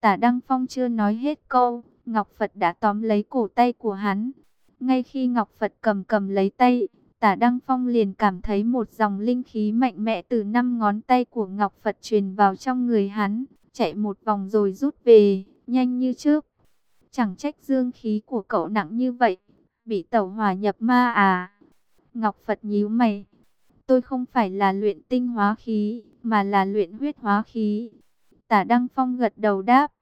Tả Đăng Phong chưa nói hết câu, Ngọc Phật đã tóm lấy cổ tay của hắn. Ngay khi Ngọc Phật cầm cầm lấy tay, Tả Đăng Phong liền cảm thấy một dòng linh khí mạnh mẽ từ năm ngón tay của Ngọc Phật truyền vào trong người hắn, chạy một vòng rồi rút về, nhanh như trước. Chẳng trách dương khí của cậu nặng như vậy, bị tẩu hỏa nhập ma à. Ngọc Phật nhíu mày, tôi không phải là luyện tinh hóa khí, mà là luyện huyết hóa khí. Tả Đăng Phong gật đầu đáp,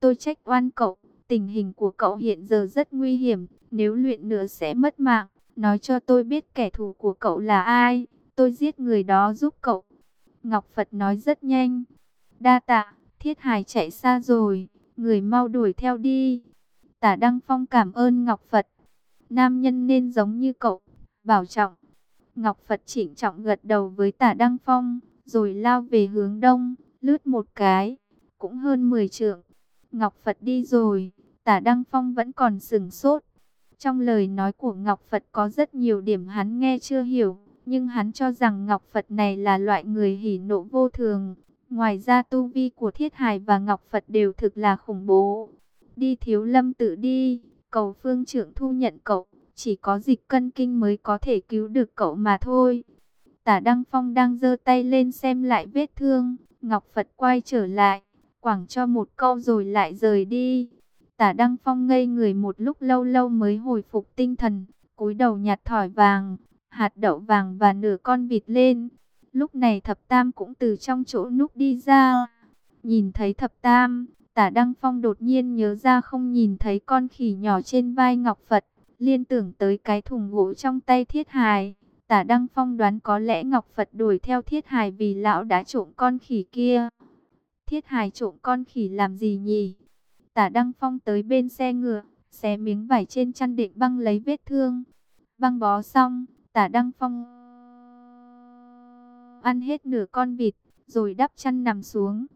tôi trách oan cậu, tình hình của cậu hiện giờ rất nguy hiểm, nếu luyện nữa sẽ mất mạng. Nói cho tôi biết kẻ thù của cậu là ai, tôi giết người đó giúp cậu. Ngọc Phật nói rất nhanh. Đa tạ, thiết hài chạy xa rồi, người mau đuổi theo đi. Tả Đăng Phong cảm ơn Ngọc Phật. Nam nhân nên giống như cậu, bảo trọng. Ngọc Phật chỉnh trọng gật đầu với tả Đăng Phong, rồi lao về hướng đông, lướt một cái, cũng hơn 10 trượng. Ngọc Phật đi rồi, tả Đăng Phong vẫn còn sừng sốt. Trong lời nói của Ngọc Phật có rất nhiều điểm hắn nghe chưa hiểu, nhưng hắn cho rằng Ngọc Phật này là loại người hỉ nộ vô thường. Ngoài ra tu vi của Thiết Hải và Ngọc Phật đều thực là khủng bố. Đi thiếu lâm tự đi, cầu phương trưởng thu nhận cậu, chỉ có dịch cân kinh mới có thể cứu được cậu mà thôi. Tả Đăng Phong đang giơ tay lên xem lại vết thương, Ngọc Phật quay trở lại, quảng cho một câu rồi lại rời đi. Tả Đăng Phong ngây người một lúc lâu lâu mới hồi phục tinh thần, cúi đầu nhặt thỏi vàng, hạt đậu vàng và nửa con vịt lên. Lúc này thập tam cũng từ trong chỗ núp đi ra. Nhìn thấy thập tam, tả Đăng Phong đột nhiên nhớ ra không nhìn thấy con khỉ nhỏ trên vai Ngọc Phật, liên tưởng tới cái thùng gỗ trong tay thiết hài. Tả Đăng Phong đoán có lẽ Ngọc Phật đuổi theo thiết hài vì lão đã trộm con khỉ kia. Thiết hài trộm con khỉ làm gì nhỉ? Tả Đăng Phong tới bên xe ngựa, xé miếng vải trên chăn định băng lấy vết thương. Băng bó xong, tả Đăng Phong ăn hết nửa con vịt, rồi đắp chăn nằm xuống.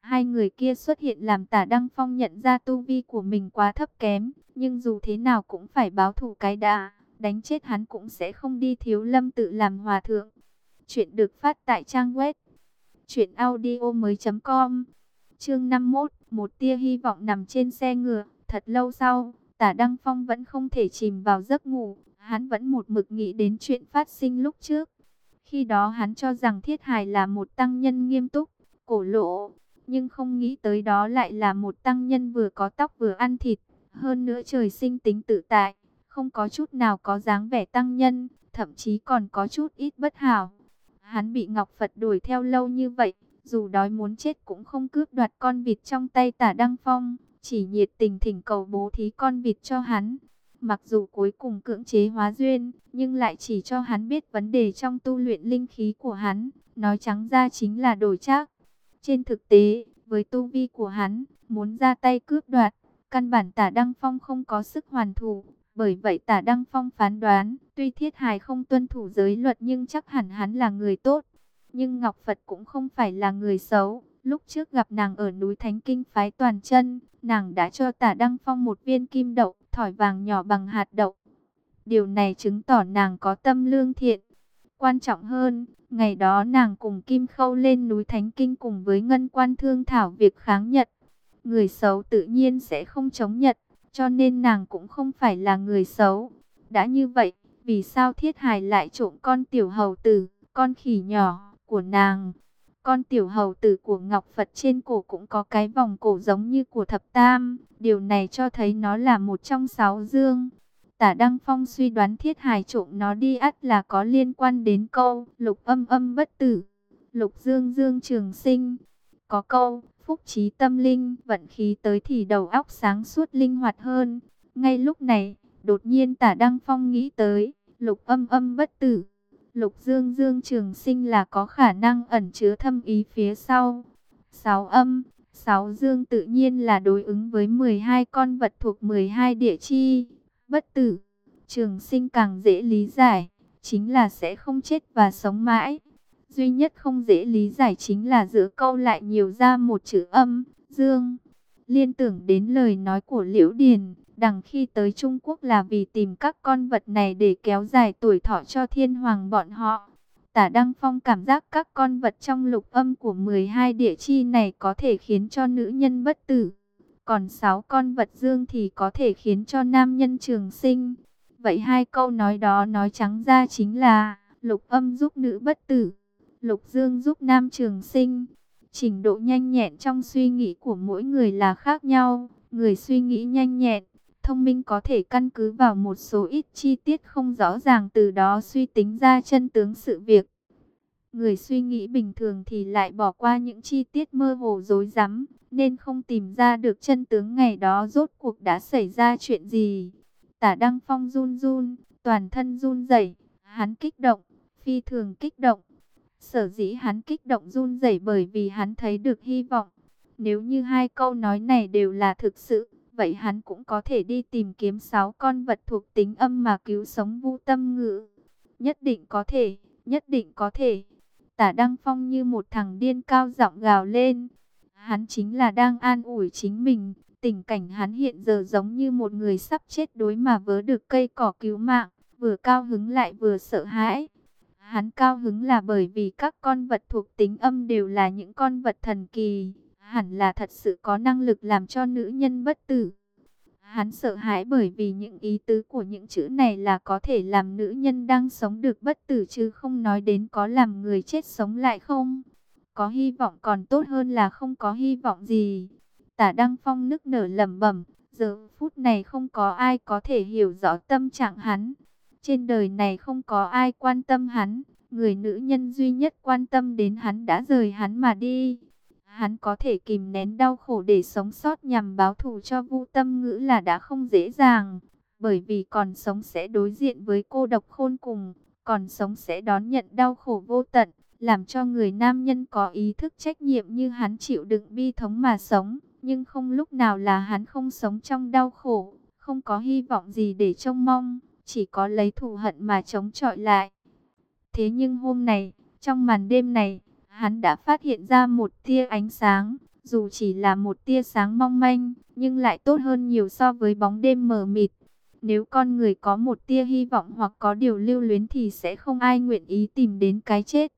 Hai người kia xuất hiện làm tả Đăng Phong nhận ra tu vi của mình quá thấp kém, nhưng dù thế nào cũng phải báo thù cái đã, đánh chết hắn cũng sẽ không đi thiếu lâm tự làm hòa thượng. Chuyện được phát tại trang web chuyệnaudio mới com. Chương 51 một tia hy vọng nằm trên xe ngựa, thật lâu sau, tả Đăng Phong vẫn không thể chìm vào giấc ngủ, hắn vẫn một mực nghĩ đến chuyện phát sinh lúc trước. Khi đó hắn cho rằng Thiết Hải là một tăng nhân nghiêm túc, cổ lộ, nhưng không nghĩ tới đó lại là một tăng nhân vừa có tóc vừa ăn thịt, hơn nữa trời sinh tính tự tại, không có chút nào có dáng vẻ tăng nhân, thậm chí còn có chút ít bất hảo. Hắn bị Ngọc Phật đuổi theo lâu như vậy, dù đói muốn chết cũng không cướp đoạt con vịt trong tay tả Đăng Phong, chỉ nhiệt tình thỉnh cầu bố thí con vịt cho hắn. Mặc dù cuối cùng cưỡng chế hóa duyên, nhưng lại chỉ cho hắn biết vấn đề trong tu luyện linh khí của hắn, nói trắng ra chính là đổi trác. Trên thực tế, với tu vi của hắn, muốn ra tay cướp đoạt, căn bản tả Đăng Phong không có sức hoàn thủ. Bởi vậy tả Đăng Phong phán đoán, tuy thiết hài không tuân thủ giới luật nhưng chắc hẳn hắn là người tốt. Nhưng Ngọc Phật cũng không phải là người xấu. Lúc trước gặp nàng ở núi Thánh Kinh phái toàn chân, nàng đã cho tả Đăng Phong một viên kim đậu, thỏi vàng nhỏ bằng hạt đậu. Điều này chứng tỏ nàng có tâm lương thiện. Quan trọng hơn, ngày đó nàng cùng Kim Khâu lên núi Thánh Kinh cùng với Ngân Quan thương thảo việc kháng Nhật. Người xấu tự nhiên sẽ không chống Nhật, cho nên nàng cũng không phải là người xấu. Đã như vậy, vì sao Thiết hài lại trộm con tiểu hầu tử, con khỉ nhỏ? của nàng. Con tiểu hầu tử của Ngọc Phật trên cổ cũng có cái vòng cổ giống như của thập tam. Điều này cho thấy nó là một trong sáu dương. Tả Đăng Phong suy đoán thiết hài trộm nó đi ắt là có liên quan đến câu lục âm âm bất tử, lục dương dương trường sinh. Có câu, phúc trí tâm linh, vận khí tới thì đầu óc sáng suốt linh hoạt hơn. Ngay lúc này, đột nhiên tả Đăng Phong nghĩ tới, lục âm âm bất tử. Lục Dương Dương Trường Sinh là có khả năng ẩn chứa thâm ý phía sau. Sáu âm, sáu dương tự nhiên là đối ứng với 12 con vật thuộc 12 địa chi. Bất tử, Trường Sinh càng dễ lý giải, chính là sẽ không chết và sống mãi. Duy nhất không dễ lý giải chính là giữa câu lại nhiều ra một chữ âm, dương. Liên tưởng đến lời nói của Liễu Điền, Đằng khi tới Trung Quốc là vì tìm các con vật này để kéo dài tuổi thọ cho thiên hoàng bọn họ. Tả Đăng Phong cảm giác các con vật trong lục âm của 12 địa chi này có thể khiến cho nữ nhân bất tử. Còn 6 con vật dương thì có thể khiến cho nam nhân trường sinh. Vậy hai câu nói đó nói trắng ra chính là lục âm giúp nữ bất tử, lục dương giúp nam trường sinh. Trình độ nhanh nhẹn trong suy nghĩ của mỗi người là khác nhau. Người suy nghĩ nhanh nhẹn, thông minh có thể căn cứ vào một số ít chi tiết không rõ ràng từ đó suy tính ra chân tướng sự việc. Người suy nghĩ bình thường thì lại bỏ qua những chi tiết mơ hồ dối rắm nên không tìm ra được chân tướng ngày đó rốt cuộc đã xảy ra chuyện gì. Tả Đăng Phong run run, toàn thân run rẩy, hắn kích động, phi thường kích động. Sở dĩ hắn kích động run rẩy bởi vì hắn thấy được hy vọng. Nếu như hai câu nói này đều là thực sự, vậy hắn cũng có thể đi tìm kiếm sáu con vật thuộc tính âm mà cứu sống vu tâm ngữ. Nhất định có thể, nhất định có thể. Tả Đăng Phong như một thằng điên cao giọng gào lên. Hắn chính là đang an ủi chính mình. Tình cảnh hắn hiện giờ giống như một người sắp chết đối mà vớ được cây cỏ cứu mạng, vừa cao hứng lại vừa sợ hãi. Hắn cao hứng là bởi vì các con vật thuộc tính âm đều là những con vật thần kỳ, hẳn là thật sự có năng lực làm cho nữ nhân bất tử. Hắn sợ hãi bởi vì những ý tứ của những chữ này là có thể làm nữ nhân đang sống được bất tử chứ không nói đến có làm người chết sống lại không. Có hy vọng còn tốt hơn là không có hy vọng gì. Tả Đăng Phong nức nở lẩm bẩm, giờ phút này không có ai có thể hiểu rõ tâm trạng hắn. Trên đời này không có ai quan tâm hắn, người nữ nhân duy nhất quan tâm đến hắn đã rời hắn mà đi. Hắn có thể kìm nén đau khổ để sống sót nhằm báo thù cho Vu Tâm Ngữ là đã không dễ dàng, bởi vì còn sống sẽ đối diện với cô độc khôn cùng, còn sống sẽ đón nhận đau khổ vô tận, làm cho người nam nhân có ý thức trách nhiệm như hắn chịu đựng bi thống mà sống, nhưng không lúc nào là hắn không sống trong đau khổ, không có hy vọng gì để trông mong, chỉ có lấy thù hận mà chống chọi lại. Thế nhưng hôm nay, trong màn đêm này, hắn đã phát hiện ra một tia ánh sáng, dù chỉ là một tia sáng mong manh, nhưng lại tốt hơn nhiều so với bóng đêm mờ mịt. Nếu con người có một tia hy vọng hoặc có điều lưu luyến thì sẽ không ai nguyện ý tìm đến cái chết.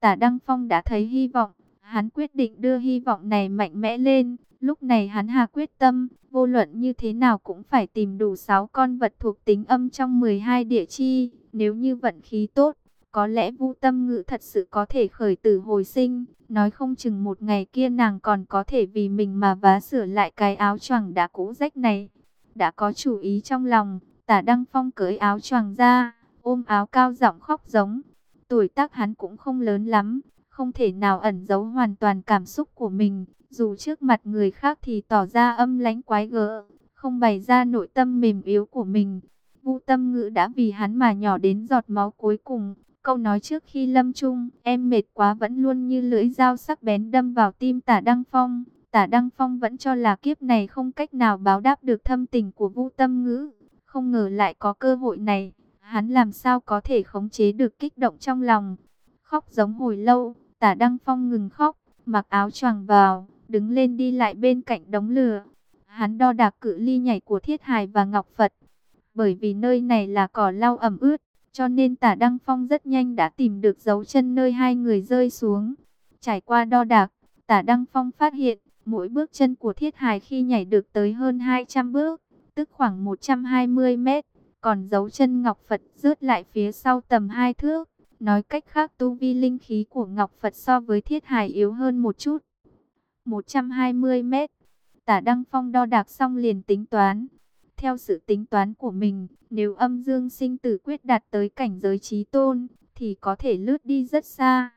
Tả Đăng Phong đã thấy hy vọng, hắn quyết định đưa hy vọng này mạnh mẽ lên. Lúc này hắn hà quyết tâm, vô luận như thế nào cũng phải tìm đủ 6 con vật thuộc tính âm trong 12 địa chi. Nếu như vận khí tốt, có lẽ Vu Tâm ngự thật sự có thể khởi tử hồi sinh, nói không chừng một ngày kia nàng còn có thể vì mình mà vá sửa lại cái áo choàng đã cũ rách này. Đã có chủ ý trong lòng, Tả Đăng Phong cởi áo choàng ra, ôm áo cao giọng khóc giống. Tuổi tác hắn cũng không lớn lắm, không thể nào ẩn giấu hoàn toàn cảm xúc của mình, dù trước mặt người khác thì tỏ ra âm lãnh quái gở, không bày ra nội tâm mềm yếu của mình. Vu Tâm Ngữ đã vì hắn mà nhỏ đến giọt máu cuối cùng, Câu nói trước khi lâm chung, em mệt quá vẫn luôn như lưỡi dao sắc bén đâm vào tim tả Đăng Phong. Tả Đăng Phong vẫn cho là kiếp này không cách nào báo đáp được thâm tình của Vu Tâm Ngữ. Không ngờ lại có cơ hội này, hắn làm sao có thể khống chế được kích động trong lòng. Khóc giống hồi lâu, tả Đăng Phong ngừng khóc, mặc áo choàng vào, đứng lên đi lại bên cạnh đống lửa. Hắn đo đạc cự ly nhảy của Thiết Hải và Ngọc Phật. Bởi vì nơi này là cỏ lau ẩm ướt, cho nên tả Đăng Phong rất nhanh đã tìm được dấu chân nơi hai người rơi xuống. Trải qua đo đạc, tả Đăng Phong phát hiện, mỗi bước chân của thiết Hải khi nhảy được tới hơn 200 bước, tức khoảng 120 mét. Còn dấu chân Ngọc Phật rớt lại phía sau tầm hai thước. Nói cách khác tu vi linh khí của Ngọc Phật so với thiết hài yếu hơn một chút. 120 mét. Tả Đăng Phong đo đạc xong liền tính toán. Theo sự tính toán của mình, nếu âm dương sinh tử quyết đạt tới cảnh giới trí tôn, thì có thể lướt đi rất xa.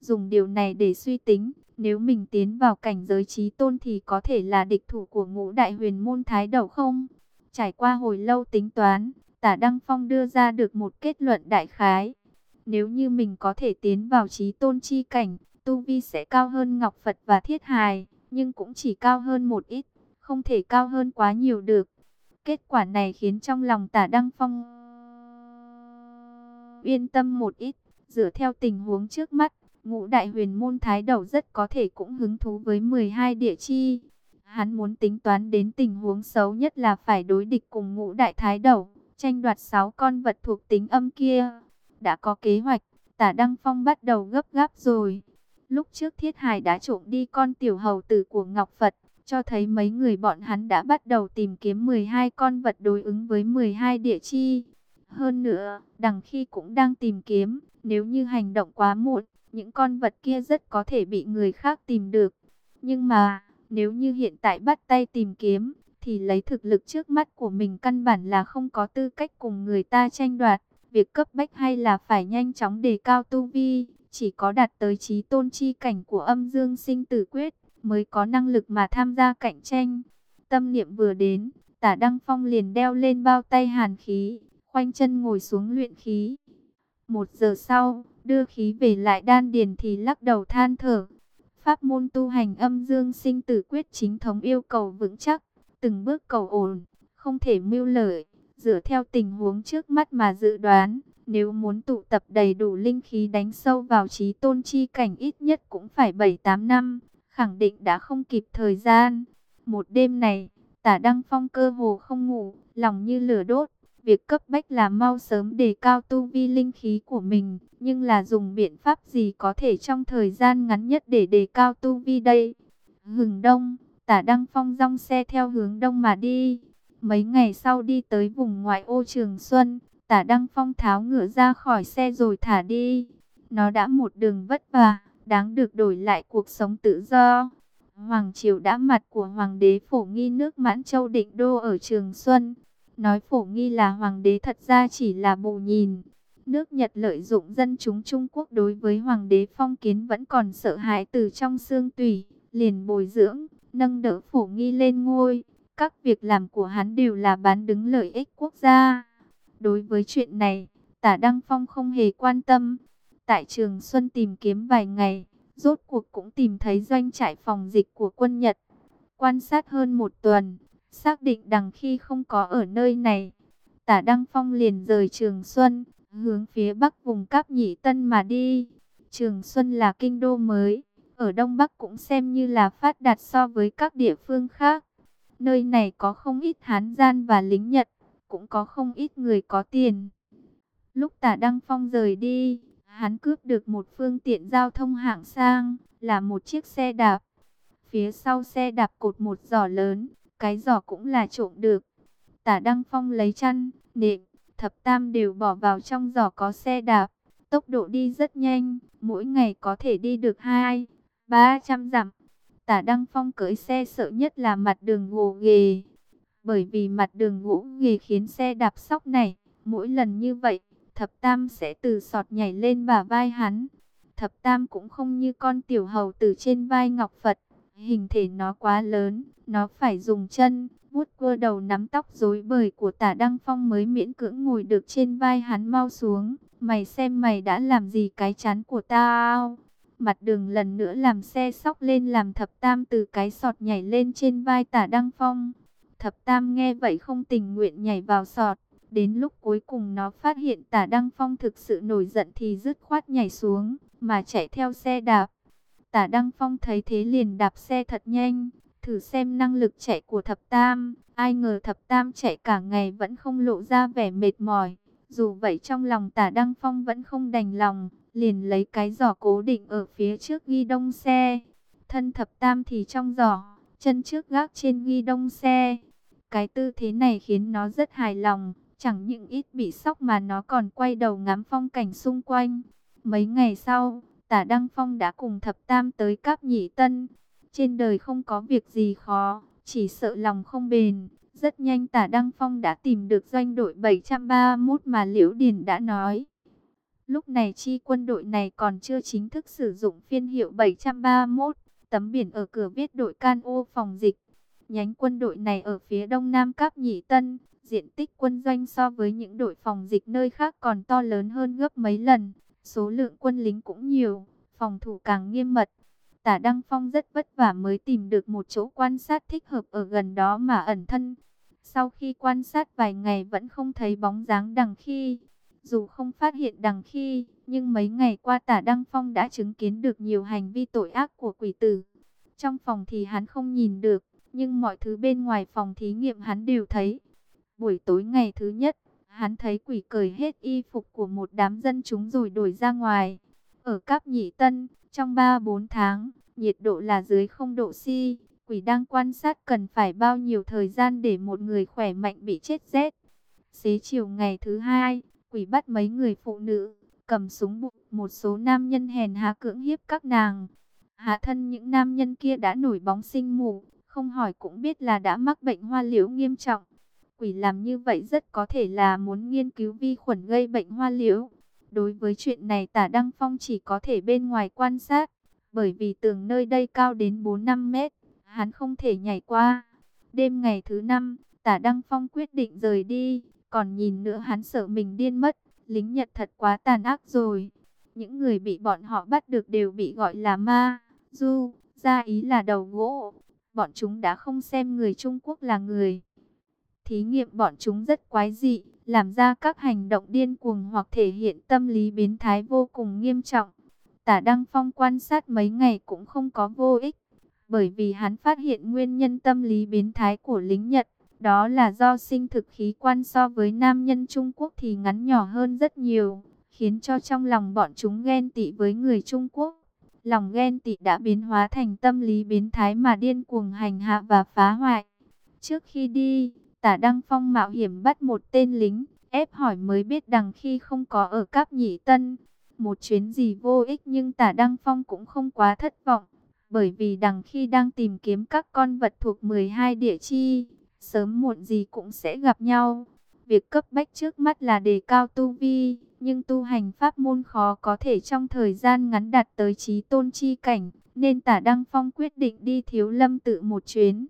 Dùng điều này để suy tính, nếu mình tiến vào cảnh giới trí tôn thì có thể là địch thủ của ngũ đại huyền môn thái đầu không? Trải qua hồi lâu tính toán, tả Đăng Phong đưa ra được một kết luận đại khái. Nếu như mình có thể tiến vào trí tôn chi cảnh, tu vi sẽ cao hơn Ngọc Phật và Thiết Hài, nhưng cũng chỉ cao hơn một ít, không thể cao hơn quá nhiều được. Kết quả này khiến trong lòng tả Đăng Phong yên tâm một ít, dựa theo tình huống trước mắt, ngũ đại huyền môn thái đầu rất có thể cũng hứng thú với 12 địa chi. Hắn muốn tính toán đến tình huống xấu nhất là phải đối địch cùng ngũ đại thái đầu, tranh đoạt 6 con vật thuộc tính âm kia. Đã có kế hoạch, Tả Đăng Phong bắt đầu gấp gáp rồi. Lúc trước Thiết Hải đã trộm đi con tiểu hầu tử của Ngọc Phật, cho thấy mấy người bọn hắn đã bắt đầu tìm kiếm 12 con vật đối ứng với 12 địa chi. Hơn nữa, đằng khi cũng đang tìm kiếm, nếu như hành động quá muộn, những con vật kia rất có thể bị người khác tìm được. Nhưng mà, nếu như hiện tại bắt tay tìm kiếm, thì lấy thực lực trước mắt của mình căn bản là không có tư cách cùng người ta tranh đoạt. Việc cấp bách hay là phải nhanh chóng đề cao tu vi, chỉ có đạt tới trí tôn chi cảnh của âm dương sinh tử quyết, mới có năng lực mà tham gia cạnh tranh. Tâm niệm vừa đến, tả Đăng Phong liền đeo lên bao tay hàn khí, khoanh chân ngồi xuống luyện khí. Một giờ sau, đưa khí về lại đan điền thì lắc đầu than thở. Pháp môn tu hành âm dương sinh tử quyết chính thống yêu cầu vững chắc, từng bước cầu ổn, không thể mưu lợi, dựa theo tình huống trước mắt mà dự đoán. Nếu muốn tụ tập đầy đủ linh khí đánh sâu vào trí tôn chi cảnh ít nhất cũng phải 7-8 năm, khẳng định đã không kịp thời gian. Một đêm này, tả Đăng Phong cơ hồ không ngủ, lòng như lửa đốt. Việc cấp bách là mau sớm đề cao tu vi linh khí của mình, nhưng là dùng biện pháp gì có thể trong thời gian ngắn nhất để đề cao tu vi đây. Hừng đông, tả Đăng Phong rong xe theo hướng đông mà đi. Mấy ngày sau đi tới vùng ngoại ô Trường Xuân, tả Đăng Phong tháo ngựa ra khỏi xe rồi thả đi. Nó đã một đường vất vả, đáng được đổi lại cuộc sống tự do. Hoàng Triều đã mặt của Hoàng đế phổ nghi nước Mãn Châu định đô ở Trường Xuân. Nói phổ nghi là Hoàng đế thật ra chỉ là bù nhìn. Nước Nhật lợi dụng dân chúng Trung Quốc đối với Hoàng đế phong kiến vẫn còn sợ hãi từ trong xương tủy, liền bồi dưỡng, nâng đỡ phổ nghi lên ngôi. Các việc làm của hắn đều là bán đứng lợi ích quốc gia. Đối với chuyện này, tả Đăng Phong không hề quan tâm. Tại Trường Xuân tìm kiếm vài ngày, rốt cuộc cũng tìm thấy doanh trại phòng dịch của quân Nhật. Quan sát hơn một tuần, xác định đằng khi không có ở nơi này. Tả Đăng Phong liền rời Trường Xuân, hướng phía bắc vùng Cáp Nhĩ Tân mà đi. Trường Xuân là kinh đô mới, ở Đông Bắc cũng xem như là phát đạt so với các địa phương khác. Nơi này có không ít Hán gian và lính Nhật, cũng có không ít người có tiền. Lúc tả Đăng Phong rời đi, hắn cướp được một phương tiện giao thông hạng sang, là một chiếc xe đạp. Phía sau xe đạp cột một giỏ lớn, cái giỏ cũng là trộm được. Tả Đăng Phong lấy chăn, nệm, thập tam đều bỏ vào trong giỏ có xe đạp. Tốc độ đi rất nhanh, mỗi ngày có thể đi được 2, 300 dặm. Tả Đăng Phong cưỡi xe sợ nhất là mặt đường gồ ghề. Bởi vì mặt đường ngũ nghề khiến xe đạp sóc này, mỗi lần như vậy, thập tam sẽ từ sọt nhảy lên bả vai hắn. Thập tam cũng không như con tiểu hầu từ trên vai Ngọc Phật. Hình thể nó quá lớn, nó phải dùng chân, vuốt cua đầu nắm tóc rối bời của tả Đăng Phong mới miễn cưỡng ngồi được trên vai hắn mau xuống. Mày xem mày đã làm gì cái chán của tao. Mặt đường lần nữa làm xe sóc lên làm thập tam từ cái sọt nhảy lên trên vai tả Đăng Phong. Thập tam nghe vậy không tình nguyện nhảy vào sọt. Đến lúc cuối cùng nó phát hiện tả Đăng Phong thực sự nổi giận thì dứt khoát nhảy xuống, mà chạy theo xe đạp. Tả Đăng Phong thấy thế liền đạp xe thật nhanh, thử xem năng lực chạy của thập tam. Ai ngờ thập tam chạy cả ngày vẫn không lộ ra vẻ mệt mỏi. Dù vậy trong lòng tả Đăng Phong vẫn không đành lòng, liền lấy cái giỏ cố định ở phía trước ghi đông xe. Thân thập tam thì trong giỏ, chân trước gác trên ghi đông xe. Cái tư thế này khiến nó rất hài lòng, chẳng những ít bị sốc mà nó còn quay đầu ngắm phong cảnh xung quanh. Mấy ngày sau, tả Đăng Phong đã cùng thập tam tới Cáp Nhĩ Tân. Trên đời không có việc gì khó, chỉ sợ lòng không bền. Rất nhanh tả Đăng Phong đã tìm được doanh đội 731 mà Liễu Điền đã nói. Lúc này chi quân đội này còn chưa chính thức sử dụng phiên hiệu 731, tấm biển ở cửa viết đội can ô phòng dịch. Nhánh quân đội này ở phía đông nam Cáp Nhĩ Tân, diện tích quân doanh so với những đội phòng dịch nơi khác còn to lớn hơn gấp mấy lần. Số lượng quân lính cũng nhiều, phòng thủ càng nghiêm mật. Tả Đăng Phong rất vất vả mới tìm được một chỗ quan sát thích hợp ở gần đó mà ẩn thân. Sau khi quan sát vài ngày vẫn không thấy bóng dáng đằng khi. Dù không phát hiện đằng khi, nhưng mấy ngày qua tả Đăng Phong đã chứng kiến được nhiều hành vi tội ác của quỷ tử. Trong phòng thì hắn không nhìn được, nhưng mọi thứ bên ngoài phòng thí nghiệm hắn đều thấy. Buổi tối ngày thứ nhất, Hắn thấy quỷ cởi hết y phục của một đám dân chúng rồi đổi ra ngoài. Ở Cáp Nhị Tân, trong 3-4 tháng, nhiệt độ là dưới 0 độ C. Quỷ đang quan sát cần phải bao nhiêu thời gian để một người khỏe mạnh bị chết rét. Xế chiều ngày thứ hai, quỷ bắt mấy người phụ nữ, cầm súng bụng một số nam nhân hèn hạ cưỡng hiếp các nàng. Hạ thân những nam nhân kia đã nổi bóng sinh mù, không hỏi cũng biết là đã mắc bệnh hoa liễu nghiêm trọng. Quỷ làm như vậy rất có thể là muốn nghiên cứu vi khuẩn gây bệnh hoa liễu. Đối với chuyện này tả Đăng Phong chỉ có thể bên ngoài quan sát, bởi vì tường nơi đây cao đến 4-5 mét, hắn không thể nhảy qua. Đêm ngày thứ năm, tả Đăng Phong quyết định rời đi, còn nhìn nữa hắn sợ mình điên mất, lính Nhật thật quá tàn ác rồi. Những người bị bọn họ bắt được đều bị gọi là ma, du, ra ý là đầu gỗ. Bọn chúng đã không xem người Trung Quốc là người. Thí nghiệm bọn chúng rất quái dị, làm ra các hành động điên cuồng hoặc thể hiện tâm lý biến thái vô cùng nghiêm trọng. Tả Đăng Phong quan sát mấy ngày cũng không có vô ích, bởi vì hắn phát hiện nguyên nhân tâm lý biến thái của lính Nhật. Đó là do sinh thực khí quan so với nam nhân Trung Quốc thì ngắn nhỏ hơn rất nhiều, khiến cho trong lòng bọn chúng ghen tị với người Trung Quốc. Lòng ghen tị đã biến hóa thành tâm lý biến thái mà điên cuồng hành hạ và phá hoại. Trước khi đi, tả Đăng Phong mạo hiểm bắt một tên lính, ép hỏi mới biết đằng khi không có ở cáp nhị tân. Một chuyến gì vô ích nhưng tả Đăng Phong cũng không quá thất vọng, bởi vì đằng khi đang tìm kiếm các con vật thuộc 12 địa chi, sớm muộn gì cũng sẽ gặp nhau. Việc cấp bách trước mắt là đề cao tu vi, nhưng tu hành pháp môn khó có thể trong thời gian ngắn đạt tới trí tôn chi cảnh, nên tả Đăng Phong quyết định đi thiếu lâm tự một chuyến.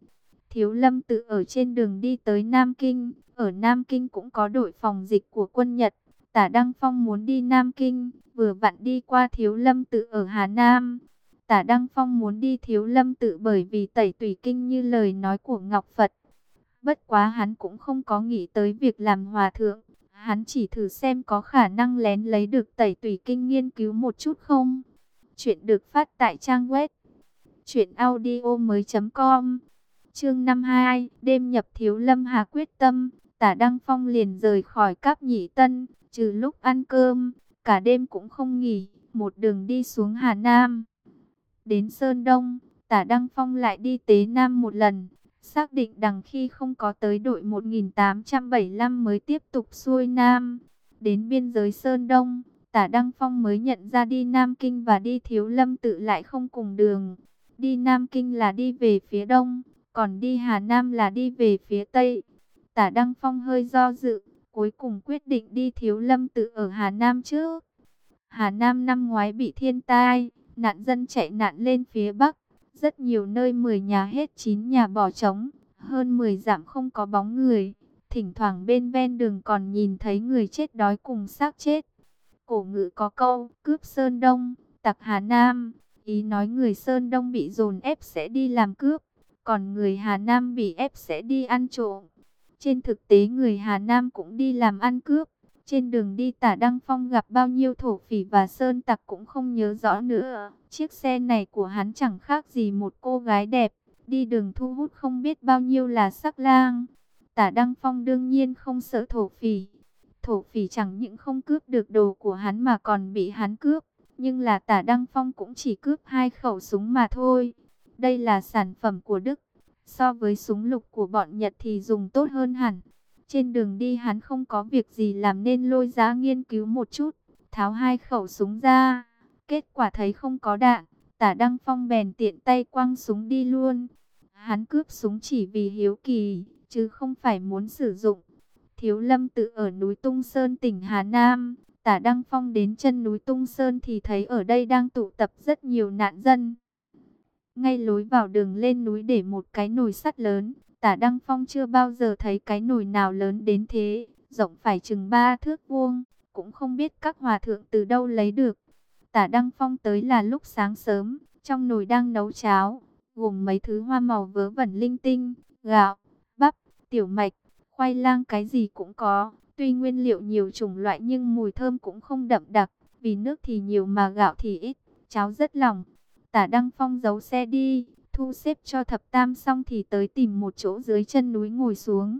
Thiếu lâm tự ở trên đường đi tới Nam Kinh, ở Nam Kinh cũng có đội phòng dịch của quân Nhật. Tả Đăng Phong muốn đi Nam Kinh, vừa vặn đi qua thiếu lâm tự ở Hà Nam. Tả Đăng Phong muốn đi thiếu lâm tự bởi vì tẩy tùy kinh như lời nói của Ngọc Phật. Bất quá hắn cũng không có nghĩ tới việc làm hòa thượng. Hắn chỉ thử xem có khả năng lén lấy được tẩy tùy kinh nghiên cứu một chút không. Chuyện được phát tại trang web. Chuyện audio mới com. Chương 52, đêm nhập thiếu lâm hà quyết tâm. Tả Đăng Phong liền rời khỏi cáp nhị tân. Trừ lúc ăn cơm, cả đêm cũng không nghỉ. Một đường đi xuống Hà Nam. Đến Sơn Đông, tả Đăng Phong lại đi Tế Nam một lần xác định đằng khi không có tới đội 1875 mới tiếp tục xuôi Nam. Đến biên giới Sơn Đông, tả Đăng Phong mới nhận ra đi Nam Kinh và đi Thiếu Lâm tự lại không cùng đường. Đi Nam Kinh là đi về phía Đông, còn đi Hà Nam là đi về phía Tây. Tả Đăng Phong hơi do dự, cuối cùng quyết định đi Thiếu Lâm tự ở Hà Nam trước. Hà Nam năm ngoái bị thiên tai, nạn dân chạy nạn lên phía Bắc rất nhiều nơi 10 nhà hết 9 nhà bỏ trống, hơn 10 dặm không có bóng người. Thỉnh thoảng bên ven đường còn nhìn thấy người chết đói cùng xác chết. Cổ ngữ có câu, cướp Sơn Đông, tặc Hà Nam. Ý nói người Sơn Đông bị dồn ép sẽ đi làm cướp, còn người Hà Nam bị ép sẽ đi ăn trộm. Trên thực tế người Hà Nam cũng đi làm ăn cướp. Trên đường đi tả Đăng Phong gặp bao nhiêu thổ phỉ và sơn tặc cũng không nhớ rõ nữa. Chiếc xe này của hắn chẳng khác gì một cô gái đẹp, đi đường thu hút không biết bao nhiêu là sắc lang. Tả Đăng Phong đương nhiên không sợ thổ phỉ. Thổ phỉ chẳng những không cướp được đồ của hắn mà còn bị hắn cướp. Nhưng là tả Đăng Phong cũng chỉ cướp hai khẩu súng mà thôi. Đây là sản phẩm của Đức. So với súng lục của bọn Nhật thì dùng tốt hơn hẳn. Trên đường đi hắn không có việc gì làm nên lôi giá nghiên cứu một chút, tháo hai khẩu súng ra. Kết quả thấy không có đạn, tả Đăng Phong bèn tiện tay quăng súng đi luôn. Hắn cướp súng chỉ vì hiếu kỳ, chứ không phải muốn sử dụng. Thiếu lâm tự ở núi Tung Sơn tỉnh Hà Nam, tả Đăng Phong đến chân núi Tung Sơn thì thấy ở đây đang tụ tập rất nhiều nạn dân. Ngay lối vào đường lên núi để một cái nồi sắt lớn, Tả Đăng Phong chưa bao giờ thấy cái nồi nào lớn đến thế, rộng phải chừng ba thước vuông, cũng không biết các hòa thượng từ đâu lấy được. Tả Đăng Phong tới là lúc sáng sớm, trong nồi đang nấu cháo, gồm mấy thứ hoa màu vớ vẩn linh tinh, gạo, bắp, tiểu mạch, khoai lang cái gì cũng có. Tuy nguyên liệu nhiều chủng loại nhưng mùi thơm cũng không đậm đặc, vì nước thì nhiều mà gạo thì ít, cháo rất lỏng. Tả Đăng Phong giấu xe đi, Thu xếp cho thập tam xong thì tới tìm một chỗ dưới chân núi ngồi xuống.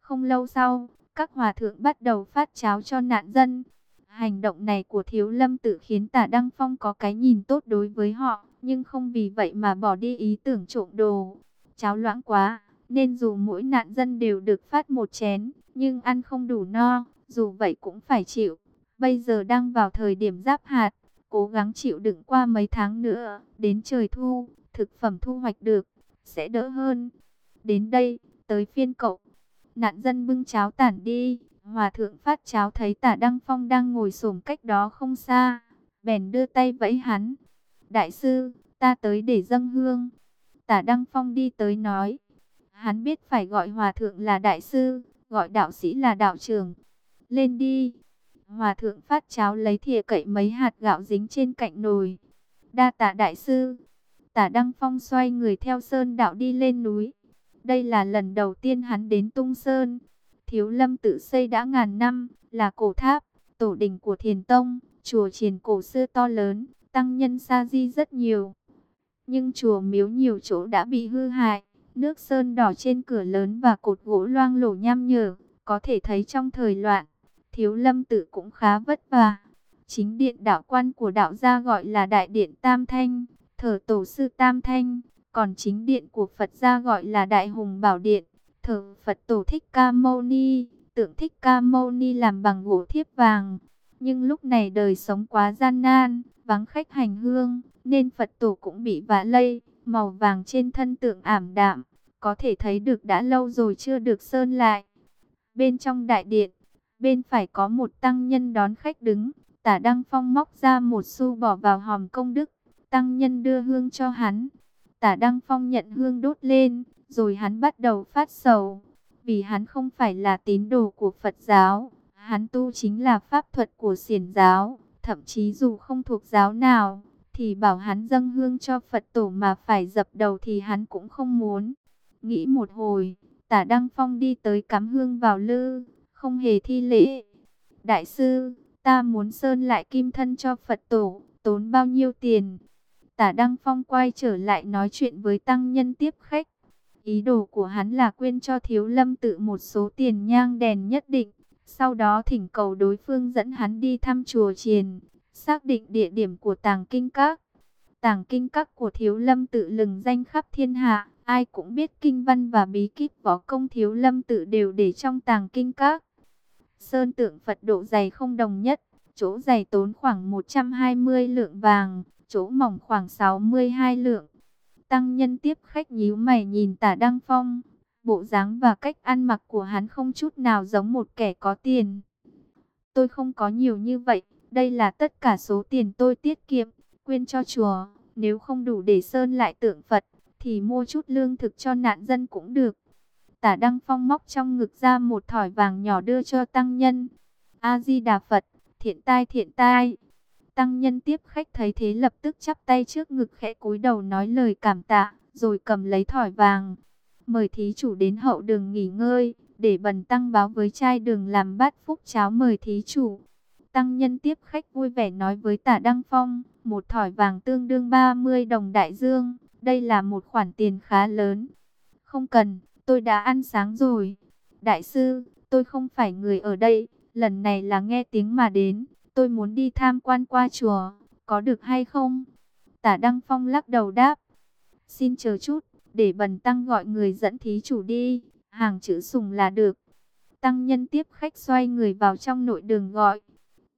Không lâu sau, các hòa thượng bắt đầu phát cháo cho nạn dân. Hành động này của thiếu lâm tự khiến tả Đăng Phong có cái nhìn tốt đối với họ, nhưng không vì vậy mà bỏ đi ý tưởng trộm đồ. Cháo loãng quá, nên dù mỗi nạn dân đều được phát một chén, nhưng ăn không đủ no, dù vậy cũng phải chịu. Bây giờ đang vào thời điểm giáp hạt, cố gắng chịu đựng qua mấy tháng nữa, đến trời thu, thực phẩm thu hoạch được, sẽ đỡ hơn. Đến đây, tới phiên cậu, nạn dân bưng cháo tản đi, hòa thượng phát cháo thấy tả Đăng Phong đang ngồi xổm cách đó không xa, bèn đưa tay vẫy hắn. Đại sư, ta tới để dâng hương. Tả Đăng Phong đi tới nói, hắn biết phải gọi hòa thượng là đại sư, gọi đạo sĩ là đạo trưởng. Lên đi. Hòa thượng phát cháo lấy thìa cậy mấy hạt gạo dính trên cạnh nồi. Đa tạ đại sư. Tả Đăng Phong xoay người theo sơn đạo đi lên núi. Đây là lần đầu tiên hắn đến Tung Sơn. Thiếu lâm tự xây đã ngàn năm, là cổ tháp, tổ đình của thiền tông, chùa triền cổ xưa to lớn, tăng nhân sa di rất nhiều. Nhưng chùa miếu nhiều chỗ đã bị hư hại, nước sơn đỏ trên cửa lớn và cột gỗ loang lổ nham nhở, có thể thấy trong thời loạn, thiếu lâm tự cũng khá vất vả. Chính điện đạo quan của đạo gia gọi là Đại Điện Tam Thanh, thờ tổ sư Tam Thanh, còn chính điện của Phật gia gọi là Đại Hùng Bảo Điện, thờ Phật tổ Thích Ca Mâu Ni, tượng Thích Ca Mâu Ni làm bằng gỗ thiếp vàng. Nhưng lúc này đời sống quá gian nan, vắng khách hành hương, nên Phật tổ cũng bị vạ lây, màu vàng trên thân tượng ảm đạm, có thể thấy được đã lâu rồi chưa được sơn lại. Bên trong đại điện, bên phải có một tăng nhân đón khách đứng, tả Đăng Phong móc ra một xu bỏ vào hòm công đức, tăng nhân đưa hương cho hắn. Tả Đăng Phong nhận hương đốt lên, rồi hắn bắt đầu phát sầu, vì hắn không phải là tín đồ của Phật giáo, hắn tu chính là pháp thuật của xiển giáo, thậm chí dù không thuộc giáo nào, thì bảo hắn dâng hương cho Phật tổ mà phải dập đầu thì hắn cũng không muốn. Nghĩ một hồi, tả Đăng Phong đi tới cắm hương vào lư, không hề thi lễ. Đại sư, ta muốn sơn lại kim thân cho Phật tổ, tốn bao nhiêu tiền? Tả Đăng Phong quay trở lại nói chuyện với tăng nhân tiếp khách. Ý đồ của hắn là quyên cho thiếu lâm tự một số tiền nhang đèn nhất định. Sau đó thỉnh cầu đối phương dẫn hắn đi thăm chùa triền, xác định địa điểm của tàng kinh các. Tàng kinh các của thiếu lâm tự lừng danh khắp thiên hạ, ai cũng biết kinh văn và bí kíp võ công thiếu lâm tự đều để trong tàng kinh các. Sơn tượng Phật độ dày không đồng nhất, chỗ dày tốn khoảng 120 lượng vàng, chỗ mỏng khoảng 62 lượng. Tăng nhân tiếp khách nhíu mày nhìn tả Đăng Phong, bộ dáng và cách ăn mặc của hắn không chút nào giống một kẻ có tiền. Tôi không có nhiều như vậy, đây là tất cả số tiền tôi tiết kiệm, quyên cho chùa, nếu không đủ để sơn lại tượng Phật, thì mua chút lương thực cho nạn dân cũng được. Tả Đăng Phong móc trong ngực ra một thỏi vàng nhỏ đưa cho tăng nhân. A-di-đà Phật, thiện tai thiện tai. Tăng nhân tiếp khách thấy thế lập tức chắp tay trước ngực khẽ cúi đầu nói lời cảm tạ, rồi cầm lấy thỏi vàng. Mời thí chủ đến hậu đường nghỉ ngơi, để bần tăng báo với trai đường làm bát phúc cháo mời thí chủ. Tăng nhân tiếp khách vui vẻ nói với tả Đăng Phong, một thỏi vàng tương đương 30 đồng đại dương, đây là một khoản tiền khá lớn. Không cần, tôi đã ăn sáng rồi. Đại sư, tôi không phải người ở đây, lần này là nghe tiếng mà đến, tôi muốn đi tham quan qua chùa, có được hay không? Tả Đăng Phong lắc đầu đáp, xin chờ chút, để bần tăng gọi người dẫn thí chủ đi, hàng chữ sùng là được. Tăng nhân tiếp khách xoay người vào trong nội đường gọi,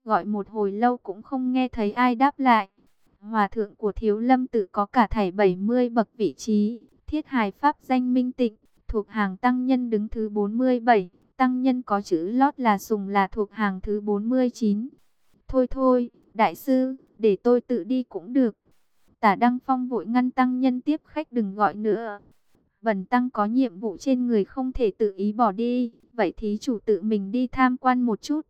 gọi một hồi lâu cũng không nghe thấy ai đáp lại. Hòa thượng của Thiếu Lâm tự có cả thảy 70 bậc vị trí, thiết hài pháp danh minh tịnh, thuộc hàng tăng nhân đứng thứ 47, tăng nhân có chữ lót là sùng là thuộc hàng thứ 49. Thôi thôi, đại sư, để tôi tự đi cũng được. Tả Đăng Phong vội ngăn tăng nhân tiếp khách đừng gọi nữa. Bần tăng có nhiệm vụ trên người không thể tự ý bỏ đi, vậy thí chủ tự mình đi tham quan một chút.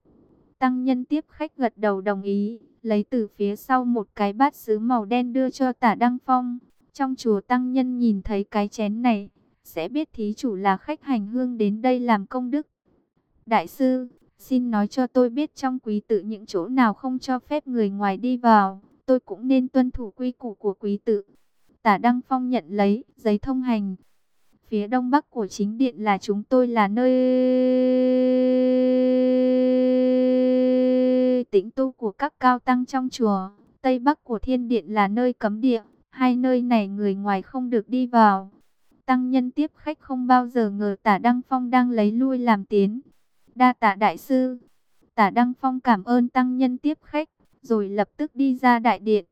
Tăng nhân tiếp khách gật đầu đồng ý, lấy từ phía sau một cái bát sứ màu đen đưa cho tả Đăng Phong. Trong chùa Tăng nhân nhìn thấy cái chén này, sẽ biết thí chủ là khách hành hương đến đây làm công đức. Đại sư, xin nói cho tôi biết trong quý tự những chỗ nào không cho phép người ngoài đi vào, tôi cũng nên tuân thủ quy củ của quý tự. Tả Đăng Phong nhận lấy giấy thông hành. Phía đông bắc của chính điện là chúng tôi là nơi... tĩnh tu của các cao tăng trong chùa. Tây Bắc của thiên điện là nơi cấm địa, hai nơi này người ngoài không được đi vào. Tăng nhân tiếp khách không bao giờ ngờ tả Đăng Phong đang lấy lui làm tiến. Đa tạ đại sư. Tả Đăng Phong cảm ơn tăng nhân tiếp khách, rồi lập tức đi ra đại điện.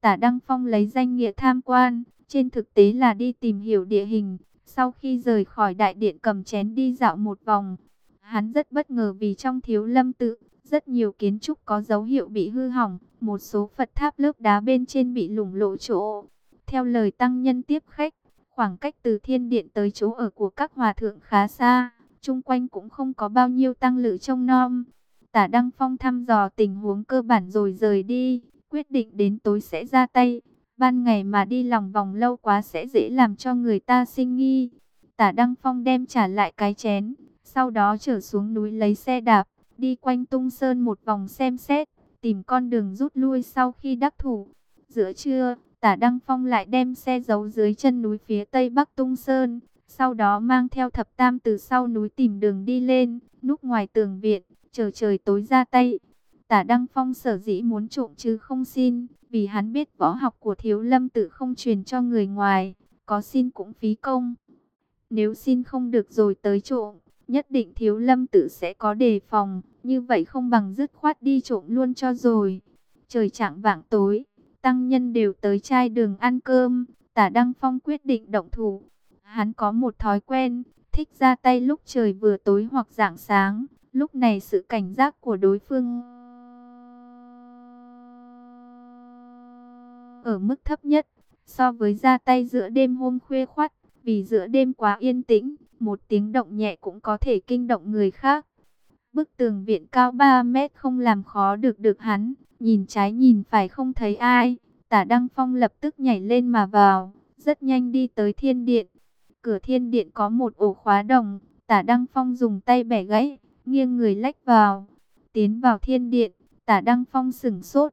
Tả Đăng Phong lấy danh nghĩa tham quan, trên thực tế là đi tìm hiểu địa hình. Sau khi rời khỏi đại điện cầm chén đi dạo một vòng, hắn rất bất ngờ vì trong thiếu lâm tự, rất nhiều kiến trúc có dấu hiệu bị hư hỏng, một số Phật tháp lớp đá bên trên bị lủng lộ chỗ. Theo lời tăng nhân tiếp khách, khoảng cách từ thiên điện tới chỗ ở của các hòa thượng khá xa, chung quanh cũng không có bao nhiêu tăng lữ trông nom. Tả Đăng Phong thăm dò tình huống cơ bản rồi rời đi, quyết định đến tối sẽ ra tay. Ban ngày mà đi lòng vòng lâu quá sẽ dễ làm cho người ta sinh nghi. Tả Đăng Phong đem trả lại cái chén, sau đó trở xuống núi lấy xe đạp, đi quanh tung sơn một vòng xem xét, tìm con đường rút lui sau khi đắc thủ. Giữa trưa, tả Đăng Phong lại đem xe giấu dưới chân núi phía tây bắc tung sơn, sau đó mang theo thập tam từ sau núi tìm đường đi lên, núp ngoài tường viện, chờ trời tối ra tay. Tả Đăng Phong sở dĩ muốn trộm chứ không xin, vì hắn biết võ học của thiếu lâm tự không truyền cho người ngoài, có xin cũng phí công. Nếu xin không được rồi tới trộm, nhất định thiếu lâm tự sẽ có đề phòng, như vậy không bằng dứt khoát đi trộm luôn cho rồi. Trời trạng vạng tối, tăng nhân đều tới chai đường ăn cơm, tả Đăng Phong quyết định động thủ. Hắn có một thói quen, thích ra tay lúc trời vừa tối hoặc rạng sáng, lúc này sự cảnh giác của đối phương ở mức thấp nhất, so với ra tay giữa đêm hôm khuya khoắt, vì giữa đêm quá yên tĩnh, một tiếng động nhẹ cũng có thể kinh động người khác. Bức tường viện cao 3 mét không làm khó được được hắn, nhìn trái nhìn phải không thấy ai. Tả Đăng Phong lập tức nhảy lên mà vào, rất nhanh đi tới thiên điện. Cửa thiên điện có một ổ khóa đồng, tả Đăng Phong dùng tay bẻ gãy, nghiêng người lách vào. Tiến vào thiên điện, tả Đăng Phong sửng sốt.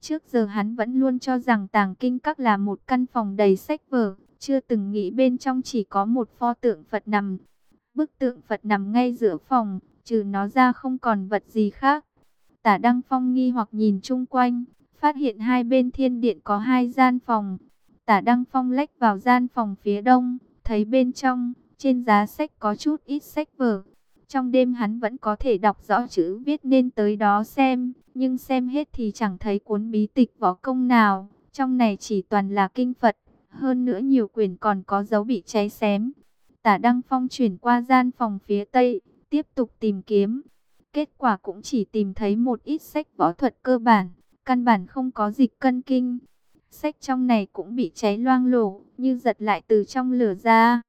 Trước giờ hắn vẫn luôn cho rằng tàng kinh các là một căn phòng đầy sách vở, chưa từng nghĩ bên trong chỉ có một pho tượng Phật nằm. Bức tượng Phật nằm ngay giữa phòng, trừ nó ra không còn vật gì khác. Tả Đăng Phong nghi hoặc nhìn chung quanh, phát hiện hai bên thiên điện có hai gian phòng. Tả Đăng Phong lách vào gian phòng phía đông, thấy bên trong, trên giá sách có chút ít sách vở. Trong đêm hắn vẫn có thể đọc rõ chữ viết nên tới đó xem, nhưng xem hết thì chẳng thấy cuốn bí tịch võ công nào. Trong này chỉ toàn là kinh Phật, hơn nữa nhiều quyển còn có dấu bị cháy xém. Tả Đăng Phong chuyển qua gian phòng phía tây, tiếp tục tìm kiếm. Kết quả cũng chỉ tìm thấy một ít sách võ thuật cơ bản, căn bản không có dịch cân kinh. Sách trong này cũng bị cháy loang lổ, như giật lại từ trong lửa ra.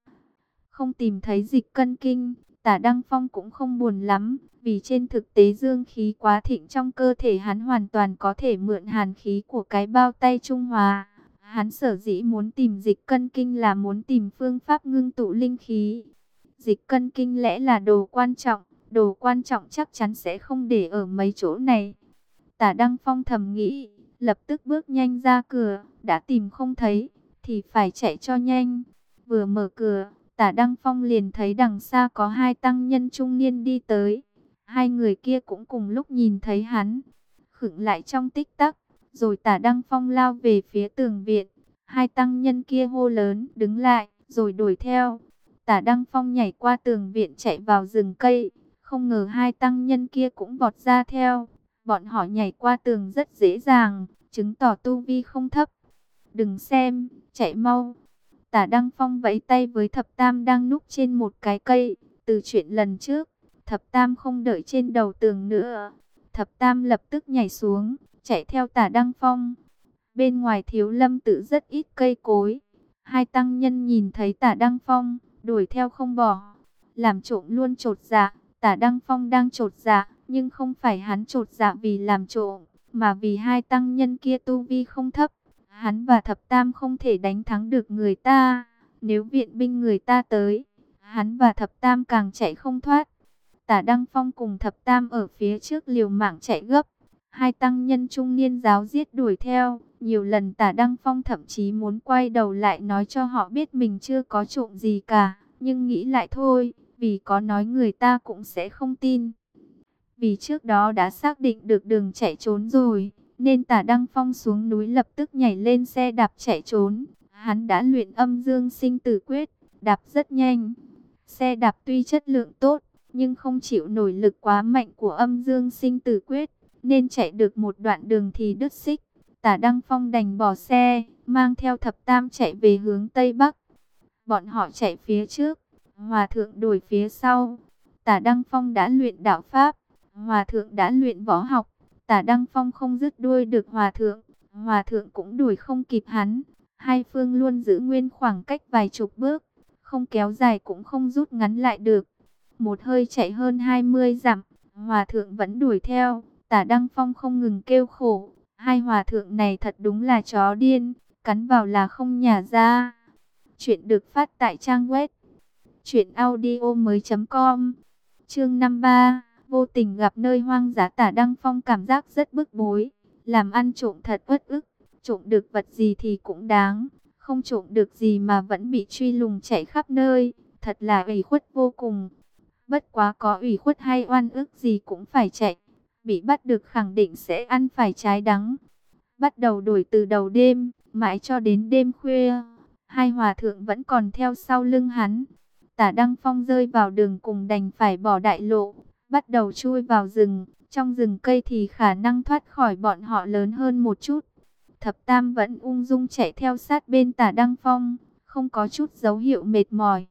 Không tìm thấy dịch cân kinh, tả Đăng Phong cũng không buồn lắm, vì trên thực tế dương khí quá thịnh trong cơ thể hắn hoàn toàn có thể mượn hàn khí của cái bao tay Trung Hòa. Hắn sở dĩ muốn tìm dịch cân kinh là muốn tìm phương pháp ngưng tụ linh khí. Dịch cân kinh lẽ là đồ quan trọng, đồ quan trọng chắc chắn sẽ không để ở mấy chỗ này. Tả Đăng Phong thầm nghĩ, lập tức bước nhanh ra cửa, đã tìm không thấy, thì phải chạy cho nhanh. Vừa mở cửa, tả Đăng Phong liền thấy đằng xa có hai tăng nhân trung niên đi tới. Hai người kia cũng cùng lúc nhìn thấy hắn, khựng lại trong tích tắc, rồi tả Đăng Phong lao về phía tường viện. Hai tăng nhân kia hô lớn, đứng lại, rồi đuổi theo. Tả Đăng Phong nhảy qua tường viện chạy vào rừng cây. Không ngờ hai tăng nhân kia cũng vọt ra theo. Bọn họ nhảy qua tường rất dễ dàng, chứng tỏ tu vi không thấp. Đừng xem, chạy mau. Tả Đăng Phong vẫy tay với thập tam đang núp trên một cái cây. Từ chuyện lần trước, thập tam không đợi trên đầu tường nữa. Thập tam lập tức nhảy xuống, chạy theo tả Đăng Phong. Bên ngoài thiếu lâm tự rất ít cây cối. Hai tăng nhân nhìn thấy tả Đăng Phong, đuổi theo không bỏ. Làm trộm luôn trột dạ, tả Đăng Phong đang trột dạ, nhưng không phải hắn trột dạ vì làm trộm, mà vì hai tăng nhân kia tu vi không thấp. Hắn và thập tam không thể đánh thắng được người ta. Nếu viện binh người ta tới, hắn và thập tam càng chạy không thoát. Tả Đăng Phong cùng thập tam ở phía trước liều mạng chạy gấp. Hai tăng nhân trung niên giáo giết đuổi theo. Nhiều lần tả Đăng Phong thậm chí muốn quay đầu lại nói cho họ biết mình chưa có trộm gì cả. Nhưng nghĩ lại thôi, vì có nói người ta cũng sẽ không tin. Vì trước đó đã xác định được đường chạy trốn rồi, nên tả Đăng Phong xuống núi lập tức nhảy lên xe đạp chạy trốn. Hắn đã luyện âm dương sinh tử quyết, đạp rất nhanh. Xe đạp tuy chất lượng tốt, nhưng không chịu nổi lực quá mạnh của âm dương sinh tử quyết, nên chạy được một đoạn đường thì đứt xích. Tả Đăng Phong đành bỏ xe, mang theo thập tam chạy về hướng Tây Bắc. Bọn họ chạy phía trước, Hòa Thượng đuổi phía sau. Tả Đăng Phong đã luyện đạo Pháp, Hòa Thượng đã luyện võ học. Tả Đăng Phong không dứt đuôi được Hòa Thượng, Hòa Thượng cũng đuổi không kịp hắn. Hai phương luôn giữ nguyên khoảng cách vài chục bước, không kéo dài cũng không rút ngắn lại được. Một hơi chạy hơn 20 dặm, Hòa Thượng vẫn đuổi theo, tả Đăng Phong không ngừng kêu khổ. Hai Hòa Thượng này thật đúng là chó điên, cắn vào là không nhả ra. Chuyện được phát tại trang web truyệnaudiomoi.com. Chương 53, vô tình gặp nơi hoang dã Tả Đăng Phong cảm giác rất bức bối, làm ăn trộm thật uất ức, trộm được vật gì thì cũng đáng, không trộm được gì mà vẫn bị truy lùng chạy khắp nơi, thật là ủy khuất vô cùng. Bất quá có ủy khuất hay oan ức gì cũng phải chạy, bị bắt được khẳng định sẽ ăn phải trái đắng. Bắt đầu đổi từ đầu đêm, mãi cho đến đêm khuya, hai hòa thượng vẫn còn theo sau lưng hắn. Tả Đăng Phong rơi vào đường cùng đành phải bỏ đại lộ, bắt đầu chui vào rừng. Trong rừng cây thì khả năng thoát khỏi bọn họ lớn hơn một chút. Thập Tam vẫn ung dung chạy theo sát bên tả Đăng Phong, không có chút dấu hiệu mệt mỏi.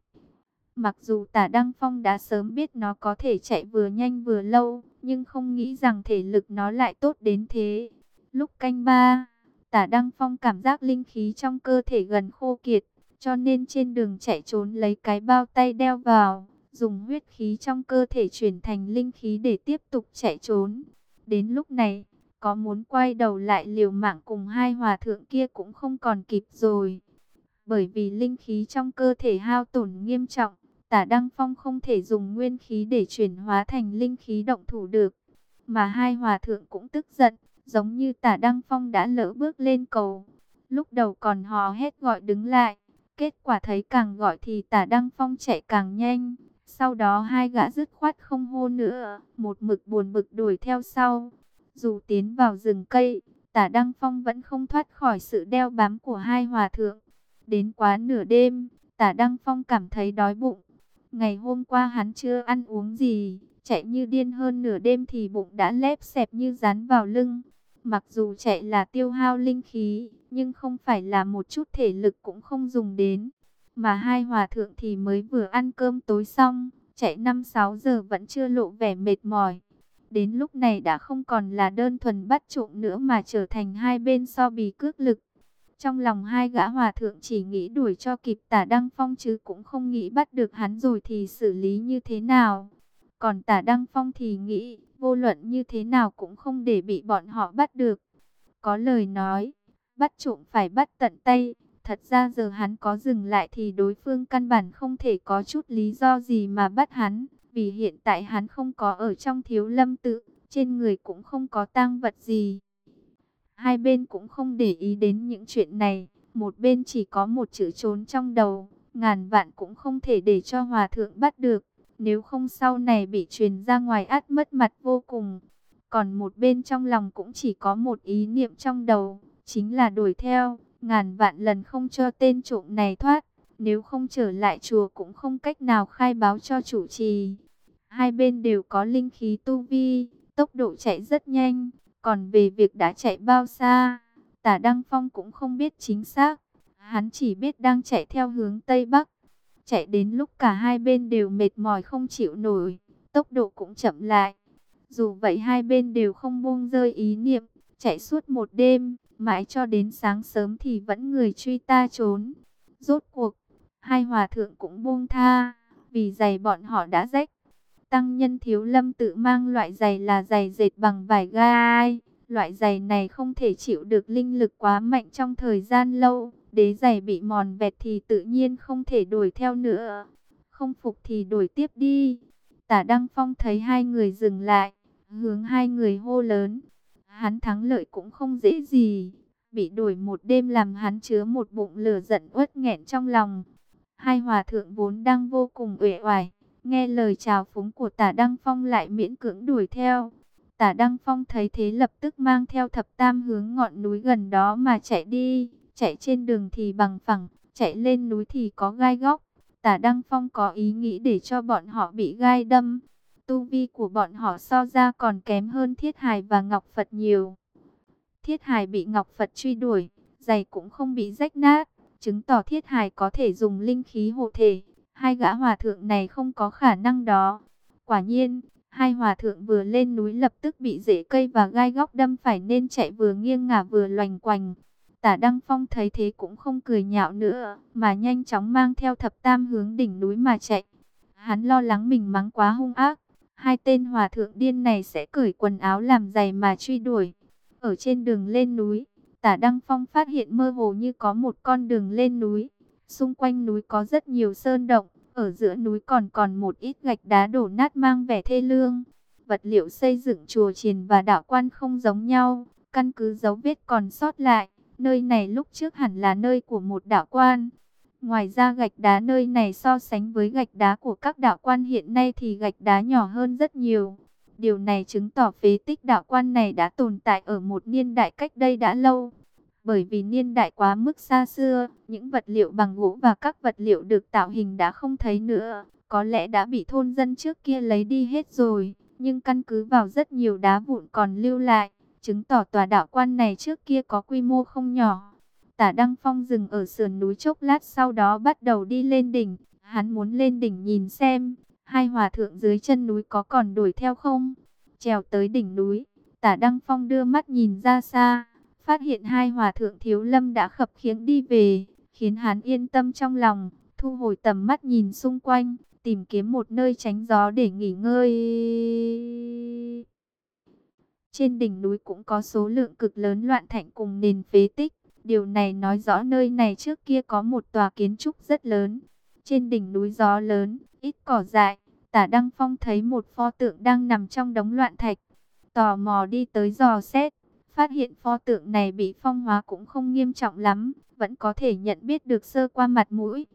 Mặc dù tả Đăng Phong đã sớm biết nó có thể chạy vừa nhanh vừa lâu, nhưng không nghĩ rằng thể lực nó lại tốt đến thế. Lúc canh ba, tả Đăng Phong cảm giác linh khí trong cơ thể gần khô kiệt, cho nên trên đường chạy trốn lấy cái bao tay đeo vào, dùng huyết khí trong cơ thể chuyển thành linh khí để tiếp tục chạy trốn. Đến lúc này, có muốn quay đầu lại liều mạng cùng hai hòa thượng kia cũng không còn kịp rồi. Bởi vì linh khí trong cơ thể hao tổn nghiêm trọng, tả Đăng Phong không thể dùng nguyên khí để chuyển hóa thành linh khí động thủ được. Mà hai hòa thượng cũng tức giận, giống như tả Đăng Phong đã lỡ bước lên cầu. Lúc đầu còn hò hét gọi đứng lại, kết quả thấy càng gọi thì tả Đăng Phong chạy càng nhanh. Sau đó hai gã dứt khoát không hô nữa, một mực buồn bực đuổi theo sau. Dù tiến vào rừng cây, tả Đăng Phong vẫn không thoát khỏi sự đeo bám của hai hòa thượng. Đến quá nửa đêm, tả Đăng Phong cảm thấy đói bụng. Ngày hôm qua hắn chưa ăn uống gì, chạy như điên hơn nửa đêm thì bụng đã lép xẹp như dán vào lưng. Mặc dù chạy là tiêu hao linh khí, nhưng không phải là một chút thể lực cũng không dùng đến. Mà hai hòa thượng thì mới vừa ăn cơm tối xong, chạy 5-6 giờ vẫn chưa lộ vẻ mệt mỏi. Đến lúc này đã không còn là đơn thuần bắt trộm nữa mà trở thành hai bên so bì cước lực. Trong lòng hai gã hòa thượng chỉ nghĩ đuổi cho kịp tả Đăng Phong chứ cũng không nghĩ bắt được hắn rồi thì xử lý như thế nào. Còn tả Đăng Phong thì nghĩ vô luận như thế nào cũng không để bị bọn họ bắt được. Có lời nói, bắt trộm phải bắt tận tay. Thật ra giờ hắn có dừng lại thì đối phương căn bản không thể có chút lý do gì mà bắt hắn. Vì hiện tại hắn không có ở trong thiếu lâm tự, trên người cũng không có tang vật gì. Hai bên cũng không để ý đến những chuyện này, một bên chỉ có một chữ trốn trong đầu, ngàn vạn cũng không thể để cho hòa thượng bắt được, nếu không sau này bị truyền ra ngoài át mất mặt vô cùng. Còn một bên trong lòng cũng chỉ có một ý niệm trong đầu, chính là đuổi theo, ngàn vạn lần không cho tên trộm này thoát, nếu không trở lại chùa cũng không cách nào khai báo cho chủ trì. Hai bên đều có linh khí tu vi, tốc độ chạy rất nhanh, còn về việc đã chạy bao xa, tả Đăng Phong cũng không biết chính xác. Hắn chỉ biết đang chạy theo hướng Tây Bắc. Chạy đến lúc cả hai bên đều mệt mỏi không chịu nổi, tốc độ cũng chậm lại. Dù vậy hai bên đều không buông rơi ý niệm, chạy suốt một đêm, mãi cho đến sáng sớm thì vẫn người truy ta trốn. Rốt cuộc, hai hòa thượng cũng buông tha, vì giày bọn họ đã rách. Tăng nhân thiếu lâm tự mang loại giày là giày dệt bằng vải gai. Loại giày này không thể chịu được linh lực quá mạnh trong thời gian lâu. Đế giày bị mòn vẹt thì tự nhiên không thể đổi theo nữa. Không phục thì đổi tiếp đi. Tả Đăng Phong thấy hai người dừng lại, hướng hai người hô lớn. Hắn thắng lợi cũng không dễ gì. Bị đổi một đêm làm hắn chứa một bụng lửa giận uất nghẹn trong lòng. Hai hòa thượng vốn đang vô cùng uể oải nghe lời chào phúng của tả Đăng Phong lại miễn cưỡng đuổi theo. Tả Đăng Phong thấy thế lập tức mang theo thập tam hướng ngọn núi gần đó mà chạy đi, chạy trên đường thì bằng phẳng, chạy lên núi thì có gai góc. Tả Đăng Phong có ý nghĩ để cho bọn họ bị gai đâm. Tu vi của bọn họ so ra còn kém hơn Thiết Hải và Ngọc Phật nhiều. Thiết Hải bị Ngọc Phật truy đuổi, giày cũng không bị rách nát, chứng tỏ Thiết Hải có thể dùng linh khí hộ thể. Hai gã hòa thượng này không có khả năng đó. Quả nhiên, hai hòa thượng vừa lên núi lập tức bị rễ cây và gai góc đâm phải nên chạy vừa nghiêng ngả vừa loành quành. Tả Đăng Phong thấy thế cũng không cười nhạo nữa, mà nhanh chóng mang theo thập tam hướng đỉnh núi mà chạy. Hắn lo lắng mình mắng quá hung ác, hai tên hòa thượng điên này sẽ cởi quần áo làm giày mà truy đuổi. Ở trên đường lên núi, tả Đăng Phong phát hiện mơ hồ như có một con đường lên núi. Xung quanh núi có rất nhiều sơn động, ở giữa núi còn còn một ít gạch đá đổ nát mang vẻ thê lương. Vật liệu xây dựng chùa chiền và đạo quan không giống nhau, căn cứ dấu vết còn sót lại. Nơi này lúc trước hẳn là nơi của một đạo quan. Ngoài ra gạch đá nơi này so sánh với gạch đá của các đạo quan hiện nay thì gạch đá nhỏ hơn rất nhiều. Điều này chứng tỏ phế tích đạo quan này đã tồn tại ở một niên đại cách đây đã lâu. Bởi vì niên đại quá mức xa xưa, những vật liệu bằng gỗ và các vật liệu được tạo hình đã không thấy nữa. Có lẽ đã bị thôn dân trước kia lấy đi hết rồi, nhưng căn cứ vào rất nhiều đá vụn còn lưu lại, chứng tỏ tòa đạo quan này trước kia có quy mô không nhỏ. Tả Đăng Phong dừng ở sườn núi chốc lát sau đó bắt đầu đi lên đỉnh. Hắn muốn lên đỉnh nhìn xem, hai hòa thượng dưới chân núi có còn đuổi theo không? Trèo tới đỉnh núi, tả Đăng Phong đưa mắt nhìn ra xa, phát hiện hai hòa thượng thiếu lâm đã khập khiễng đi về, khiến hắn yên tâm trong lòng, thu hồi tầm mắt nhìn xung quanh, tìm kiếm một nơi tránh gió để nghỉ ngơi. Trên đỉnh núi cũng có số lượng cực lớn loạn thạch cùng nền phế tích. Điều này nói rõ nơi này trước kia có một tòa kiến trúc rất lớn. Trên đỉnh núi gió lớn, ít cỏ dại, tả Đăng Phong thấy một pho tượng đang nằm trong đống loạn thạch. Tò mò đi tới dò xét, phát hiện pho tượng này bị phong hóa cũng không nghiêm trọng lắm, vẫn có thể nhận biết được sơ qua mặt mũi.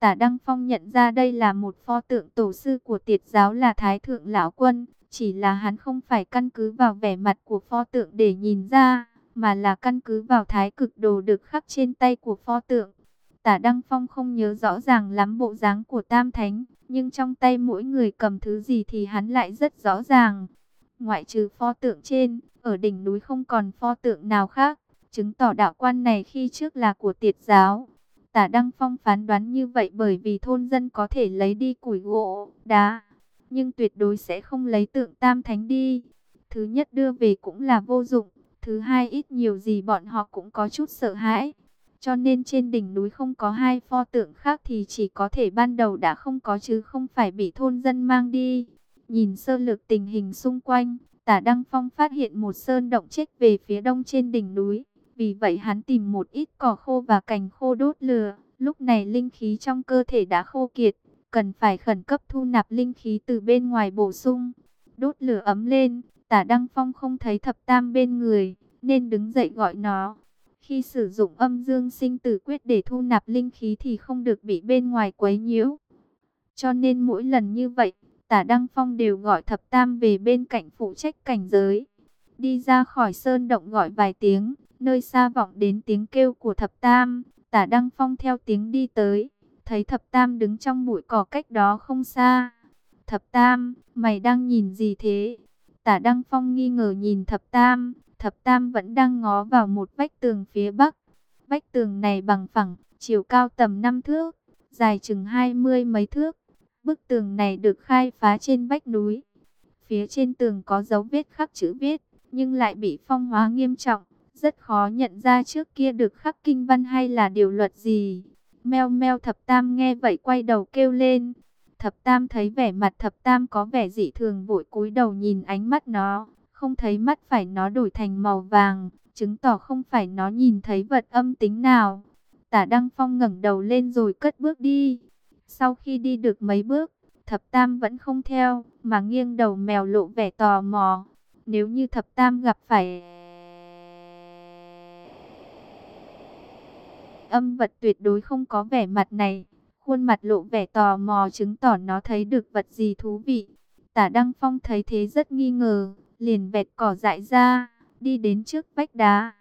Tả Đăng Phong nhận ra đây là một pho tượng tổ sư của tiệt giáo là Thái Thượng Lão Quân, chỉ là hắn không phải căn cứ vào vẻ mặt của pho tượng để nhìn ra, mà là căn cứ vào thái cực đồ được khắc trên tay của pho tượng. Tả Đăng Phong không nhớ rõ ràng lắm bộ dáng của Tam Thánh, nhưng trong tay mỗi người cầm thứ gì thì hắn lại rất rõ ràng. Ngoại trừ pho tượng trên, ở đỉnh núi không còn pho tượng nào khác, chứng tỏ đạo quan này khi trước là của tiệt giáo. Tả Đăng Phong phán đoán như vậy bởi vì thôn dân có thể lấy đi củi gỗ, đá, nhưng tuyệt đối sẽ không lấy tượng Tam Thánh đi. Thứ nhất đưa về cũng là vô dụng, thứ hai ít nhiều gì bọn họ cũng có chút sợ hãi. Cho nên trên đỉnh núi không có hai pho tượng khác thì chỉ có thể ban đầu đã không có chứ không phải bị thôn dân mang đi. Nhìn sơ lược tình hình xung quanh, tả Đăng Phong phát hiện một sơn động chết về phía đông trên đỉnh núi. Vì vậy hắn tìm một ít cỏ khô và cành khô đốt lửa. Lúc này linh khí trong cơ thể đã khô kiệt, cần phải khẩn cấp thu nạp linh khí từ bên ngoài bổ sung. Đốt lửa ấm lên, tả Đăng Phong không thấy thập tam bên người, nên đứng dậy gọi nó. Khi sử dụng âm dương sinh tử quyết để thu nạp linh khí thì không được bị bên ngoài quấy nhiễu. Cho nên mỗi lần như vậy, tả Đăng Phong đều gọi thập tam về bên cạnh phụ trách cảnh giới. Đi ra khỏi sơn động gọi vài tiếng, nơi xa vọng đến tiếng kêu của thập tam, tả Đăng Phong theo tiếng đi tới, thấy thập tam đứng trong bụi cỏ cách đó không xa. Thập tam, mày đang nhìn gì thế? Tả Đăng Phong nghi ngờ nhìn thập tam, thập tam vẫn đang ngó vào một vách tường phía bắc. Vách tường này bằng phẳng, chiều cao tầm 5 thước, dài chừng hai mươi mấy thước. Bức tường này được khai phá trên vách núi. Phía trên tường có dấu vết khắc chữ viết, nhưng lại bị phong hóa nghiêm trọng. Rất khó nhận ra trước kia được khắc kinh văn hay là điều luật gì. Meo meo thập tam nghe vậy quay đầu kêu lên. Thập tam thấy vẻ mặt thập tam có vẻ dị thường vội cúi đầu nhìn ánh mắt nó. Không thấy mắt phải nó đổi thành màu vàng, chứng tỏ không phải nó nhìn thấy vật âm tính nào. Tả Đăng Phong ngẩng đầu lên rồi cất bước đi. Sau khi đi được mấy bước, thập tam vẫn không theo, mà nghiêng đầu mèo lộ vẻ tò mò. Nếu như thập tam gặp phải âm vật tuyệt đối không có vẻ mặt này khuôn mặt lộ vẻ tò mò chứng tỏ nó thấy được vật gì thú vị. Tả Đăng Phong thấy thế rất nghi ngờ, liền vẹt cỏ dại ra, đi đến trước vách đá.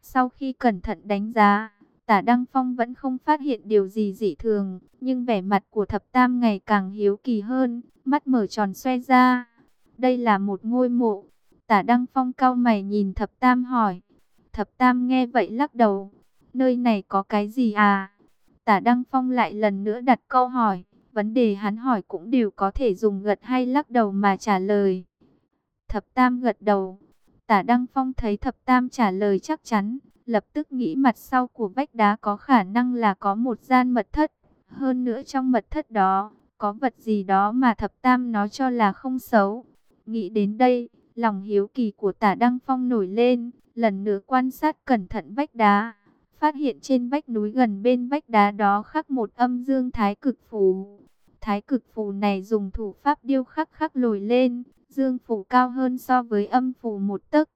Sau khi cẩn thận đánh giá, Tả Đăng Phong vẫn không phát hiện điều gì dị thường, nhưng vẻ mặt của thập tam ngày càng hiếu kỳ hơn, mắt mở tròn xoe ra. Đây là một ngôi mộ. Tả Đăng Phong cau mày nhìn thập tam hỏi. Thập tam nghe vậy lắc đầu. Nơi này có cái gì à? Tả Đăng Phong lại lần nữa đặt câu hỏi. Vấn đề hắn hỏi cũng đều có thể dùng gật hay lắc đầu mà trả lời. Thập Tam gật đầu. Tả Đăng Phong thấy Thập Tam trả lời chắc chắn. Lập tức nghĩ mặt sau của vách đá có khả năng là có một gian mật thất. Hơn nữa trong mật thất đó, có vật gì đó mà Thập Tam nói cho là không xấu. Nghĩ đến đây, lòng hiếu kỳ của tả Đăng Phong nổi lên, lần nữa quan sát cẩn thận vách đá phát hiện trên vách núi gần bên vách đá đó khắc một âm dương thái cực phù. Thái cực phù này dùng thủ pháp điêu khắc khắc lồi lên, dương phù cao hơn so với âm phù một tấc.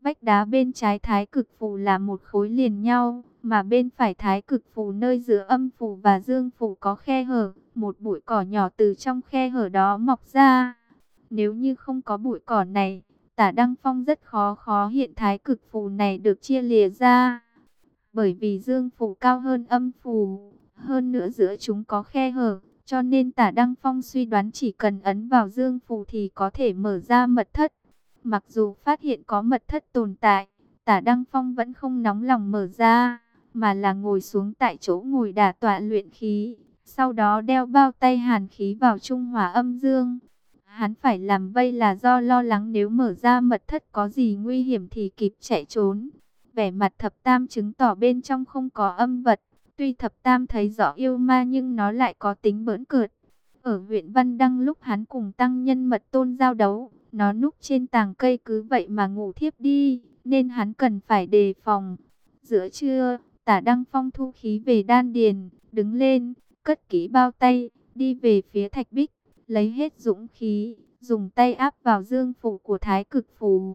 Vách đá bên trái thái cực phù là một khối liền nhau, mà bên phải thái cực phù nơi giữa âm phù và dương phù có khe hở, một bụi cỏ nhỏ từ trong khe hở đó mọc ra. Nếu như không có bụi cỏ này, tả Đăng Phong rất khó khó hiện thái cực phù này được chia lìa ra bởi vì dương phủ cao hơn âm phủ, hơn nữa giữa chúng có khe hở, cho nên tả Đăng Phong suy đoán chỉ cần ấn vào dương phủ thì có thể mở ra mật thất. Mặc dù phát hiện có mật thất tồn tại, tả Đăng Phong vẫn không nóng lòng mở ra, mà là ngồi xuống tại chỗ ngồi đả tọa luyện khí, sau đó đeo bao tay hàn khí vào trung hòa âm dương. Hắn phải làm vây là do lo lắng nếu mở ra mật thất có gì nguy hiểm thì kịp chạy trốn. Vẻ mặt thập tam chứng tỏ bên trong không có âm vật. Tuy thập tam thấy rõ yêu ma nhưng nó lại có tính bỡn cợt. Ở huyện Văn Đăng lúc hắn cùng tăng nhân mật tôn giao đấu, nó núp trên tàng cây cứ vậy mà ngủ thiếp đi, nên hắn cần phải đề phòng. Giữa trưa, tả Đăng Phong thu khí về đan điền, đứng lên, cất kỹ bao tay, đi về phía thạch bích, lấy hết dũng khí, dùng tay áp vào dương phủ của thái cực phù.